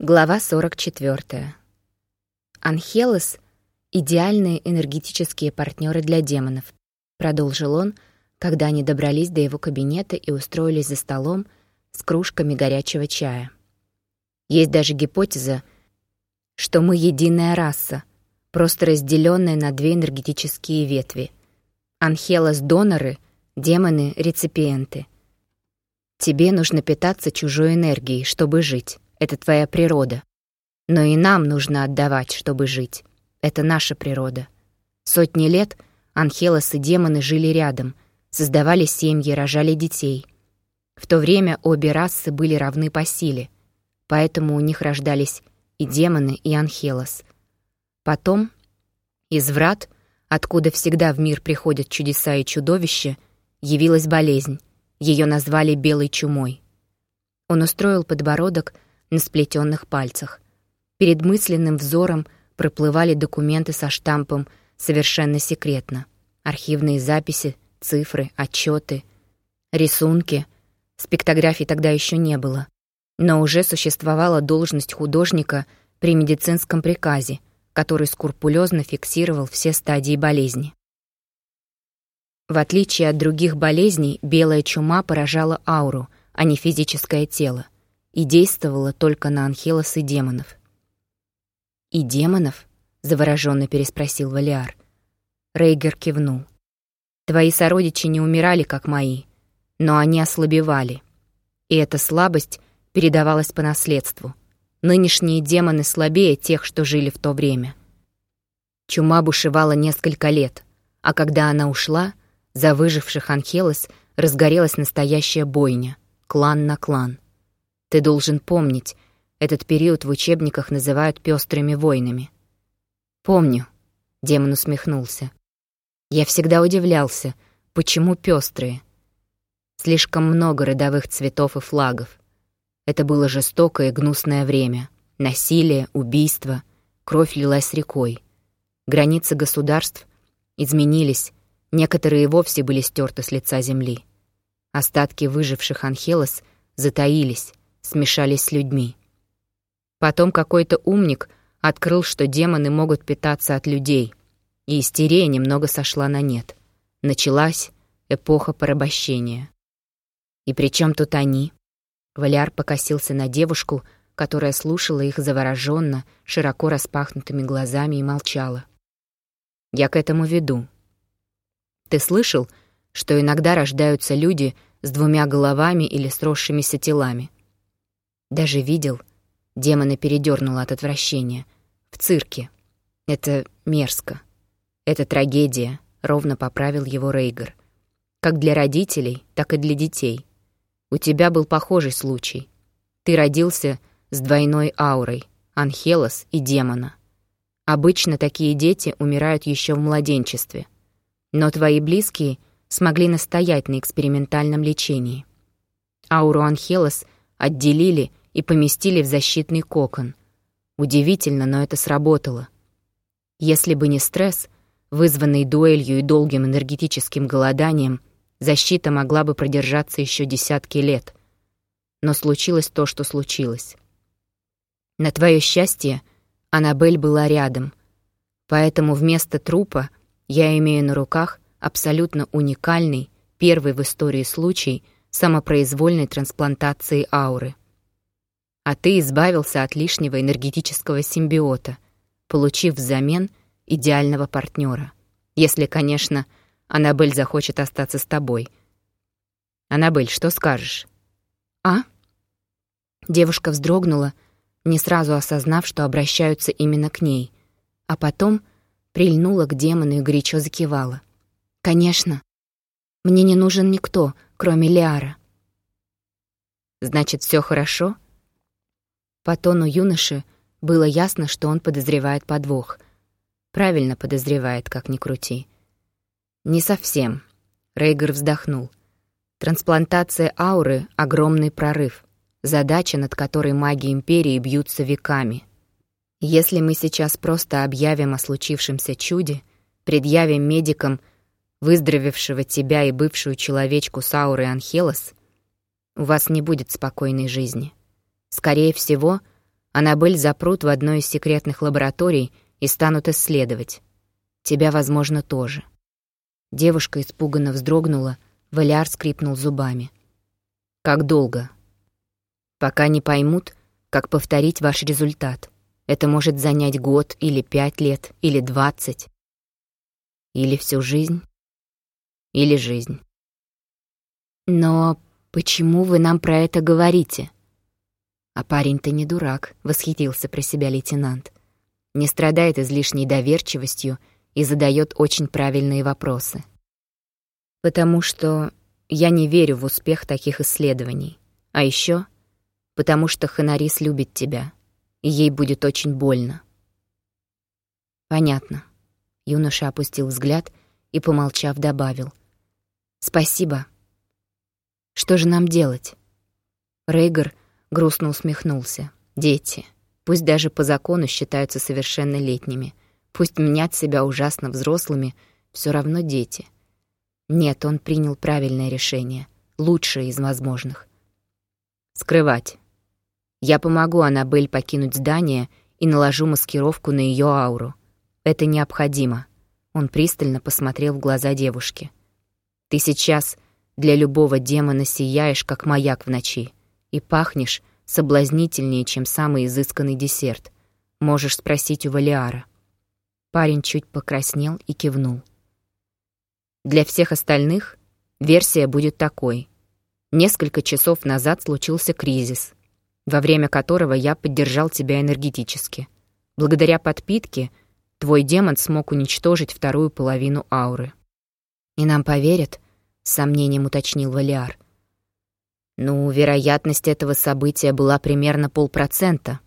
Глава 44. Анхелос — идеальные энергетические партнеры для демонов, продолжил он, когда они добрались до его кабинета и устроились за столом с кружками горячего чая. Есть даже гипотеза, что мы единая раса, просто разделенная на две энергетические ветви. Анхелос — доноры, демоны — реципиенты. Тебе нужно питаться чужой энергией, чтобы жить. Это твоя природа. Но и нам нужно отдавать, чтобы жить. Это наша природа. Сотни лет Анхелос и демоны жили рядом, создавали семьи, рожали детей. В то время обе расы были равны по силе, поэтому у них рождались и демоны, и Анхелос. Потом из врат, откуда всегда в мир приходят чудеса и чудовища, явилась болезнь. Ее назвали белой чумой. Он устроил подбородок на сплетенных пальцах. Перед мысленным взором проплывали документы со штампом «Совершенно секретно». Архивные записи, цифры, отчеты, рисунки. Спектографий тогда еще не было. Но уже существовала должность художника при медицинском приказе, который скрупулезно фиксировал все стадии болезни. В отличие от других болезней, белая чума поражала ауру, а не физическое тело и действовала только на анхелос и демонов. «И демонов?» — завороженно переспросил Валиар. Рейгер кивнул. «Твои сородичи не умирали, как мои, но они ослабевали. И эта слабость передавалась по наследству. Нынешние демоны слабее тех, что жили в то время. Чума бушевала несколько лет, а когда она ушла, за выживших Анхелос разгорелась настоящая бойня, клан на клан — ты должен помнить, этот период в учебниках называют пестрыми войнами. Помню, демон усмехнулся. Я всегда удивлялся, почему пестрые. Слишком много родовых цветов и флагов. Это было жестокое и гнусное время. Насилие, убийство, кровь лилась рекой. Границы государств изменились, некоторые вовсе были стерты с лица земли. Остатки выживших Анхелос затаились, смешались с людьми. Потом какой-то умник открыл, что демоны могут питаться от людей, и истерия немного сошла на нет. Началась эпоха порабощения. И при чем тут они? Валяр покосился на девушку, которая слушала их завороженно, широко распахнутыми глазами и молчала. «Я к этому веду. Ты слышал, что иногда рождаются люди с двумя головами или сросшимися телами?» Даже видел. Демона передернуло от отвращения. В цирке. Это мерзко. Это трагедия, ровно поправил его Рейгар. Как для родителей, так и для детей. У тебя был похожий случай. Ты родился с двойной аурой, Анхелос и демона. Обычно такие дети умирают еще в младенчестве. Но твои близкие смогли настоять на экспериментальном лечении. Ауру Анхелос отделили и поместили в защитный кокон. Удивительно, но это сработало. Если бы не стресс, вызванный дуэлью и долгим энергетическим голоданием, защита могла бы продержаться еще десятки лет. Но случилось то, что случилось. На твое счастье, Аннабель была рядом, поэтому вместо трупа я имею на руках абсолютно уникальный, первый в истории случай самопроизвольной трансплантации ауры а ты избавился от лишнего энергетического симбиота, получив взамен идеального партнера. Если, конечно, Аннабель захочет остаться с тобой. Аннабель, что скажешь? А? Девушка вздрогнула, не сразу осознав, что обращаются именно к ней, а потом прильнула к демону и горячо закивала. «Конечно. Мне не нужен никто, кроме Лиара». «Значит, все хорошо?» По тону юноши было ясно, что он подозревает подвох. Правильно подозревает, как ни крути. «Не совсем», — Рейгер вздохнул. «Трансплантация ауры — огромный прорыв, задача, над которой маги Империи бьются веками. Если мы сейчас просто объявим о случившемся чуде, предъявим медикам выздоровевшего тебя и бывшую человечку с аурой Анхелос, у вас не будет спокойной жизни. Скорее всего, Аннабель запрут в одной из секретных лабораторий и станут исследовать. Тебя, возможно, тоже». Девушка испуганно вздрогнула, Валяр скрипнул зубами. «Как долго?» «Пока не поймут, как повторить ваш результат. Это может занять год или пять лет, или двадцать. Или всю жизнь. Или жизнь. Но почему вы нам про это говорите?» «А парень-то не дурак», — восхитился про себя лейтенант. «Не страдает излишней доверчивостью и задает очень правильные вопросы. Потому что я не верю в успех таких исследований. А еще потому что Ханарис любит тебя, и ей будет очень больно. Понятно. Юноша опустил взгляд и, помолчав, добавил. Спасибо. Что же нам делать? Рейгар грустно усмехнулся. Дети, пусть даже по закону считаются совершеннолетними — Пусть мнят себя ужасно взрослыми, все равно дети. Нет, он принял правильное решение, лучшее из возможных. Скрывать. Я помогу Аннабель покинуть здание и наложу маскировку на ее ауру. Это необходимо. Он пристально посмотрел в глаза девушки. Ты сейчас для любого демона сияешь, как маяк в ночи, и пахнешь соблазнительнее, чем самый изысканный десерт. Можешь спросить у Валиара. Парень чуть покраснел и кивнул. Для всех остальных версия будет такой. Несколько часов назад случился кризис, во время которого я поддержал тебя энергетически. Благодаря подпитке твой демон смог уничтожить вторую половину ауры. «И нам поверят?» — с сомнением уточнил Валиар. «Ну, вероятность этого события была примерно полпроцента,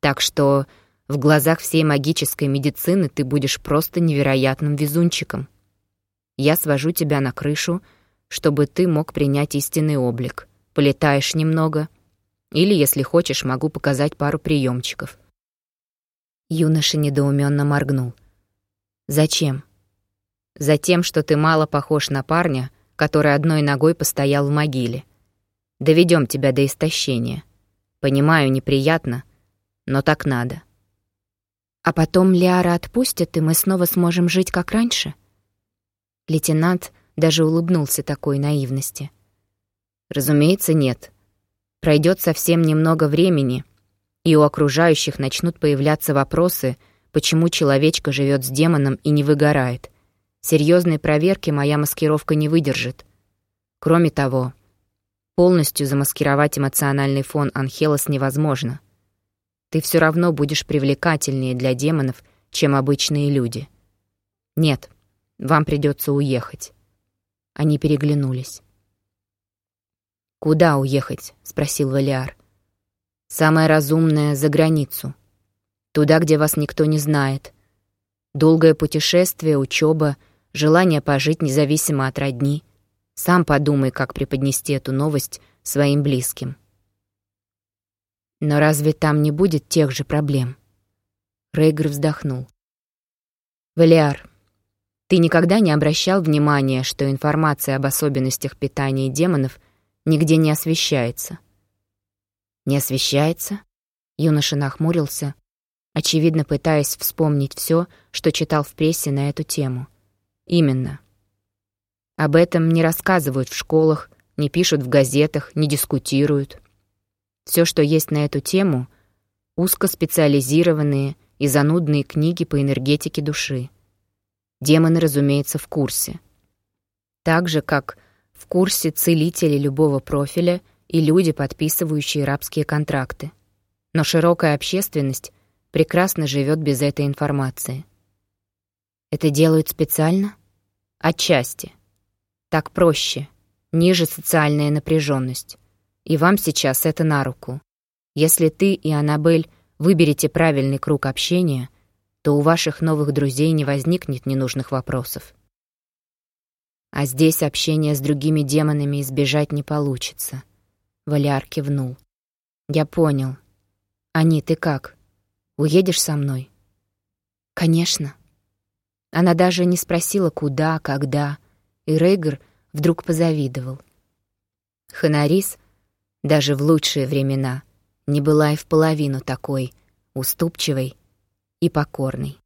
так что в глазах всей магической медицины ты будешь просто невероятным везунчиком. Я свожу тебя на крышу, чтобы ты мог принять истинный облик. Полетаешь немного. Или, если хочешь, могу показать пару приемчиков. Юноша недоуменно моргнул. «Зачем?» «Затем, что ты мало похож на парня, который одной ногой постоял в могиле. Доведем тебя до истощения. Понимаю, неприятно, но так надо. А потом Лиара отпустят, и мы снова сможем жить как раньше? Лейтенант даже улыбнулся такой наивности. Разумеется, нет. Пройдет совсем немного времени, и у окружающих начнут появляться вопросы, почему человечка живет с демоном и не выгорает. Серьезной проверки моя маскировка не выдержит. Кроме того, полностью замаскировать эмоциональный фон Анхелос невозможно — ты все равно будешь привлекательнее для демонов, чем обычные люди. Нет, вам придется уехать. Они переглянулись. «Куда уехать?» — спросил Валиар. «Самое разумное — за границу. Туда, где вас никто не знает. Долгое путешествие, учеба, желание пожить независимо от родни. Сам подумай, как преподнести эту новость своим близким». Но разве там не будет тех же проблем? Рейгр вздохнул. Валиар, ты никогда не обращал внимания, что информация об особенностях питания демонов нигде не освещается? Не освещается? Юноша нахмурился, очевидно пытаясь вспомнить все, что читал в прессе на эту тему. Именно. Об этом не рассказывают в школах, не пишут в газетах, не дискутируют. Все, что есть на эту тему, узкоспециализированные и занудные книги по энергетике души. Демоны, разумеется, в курсе. Так же, как в курсе целители любого профиля и люди, подписывающие рабские контракты. Но широкая общественность прекрасно живет без этой информации. Это делают специально? Отчасти. Так проще, ниже социальная напряженность. И вам сейчас это на руку. Если ты и Аннабель выберете правильный круг общения, то у ваших новых друзей не возникнет ненужных вопросов. А здесь общение с другими демонами избежать не получится. Валяр кивнул. Я понял. Ани, ты как? Уедешь со мной? Конечно. Она даже не спросила, куда, когда, и Рейгар вдруг позавидовал. Ханарис — даже в лучшие времена, не была и в половину такой уступчивой и покорной.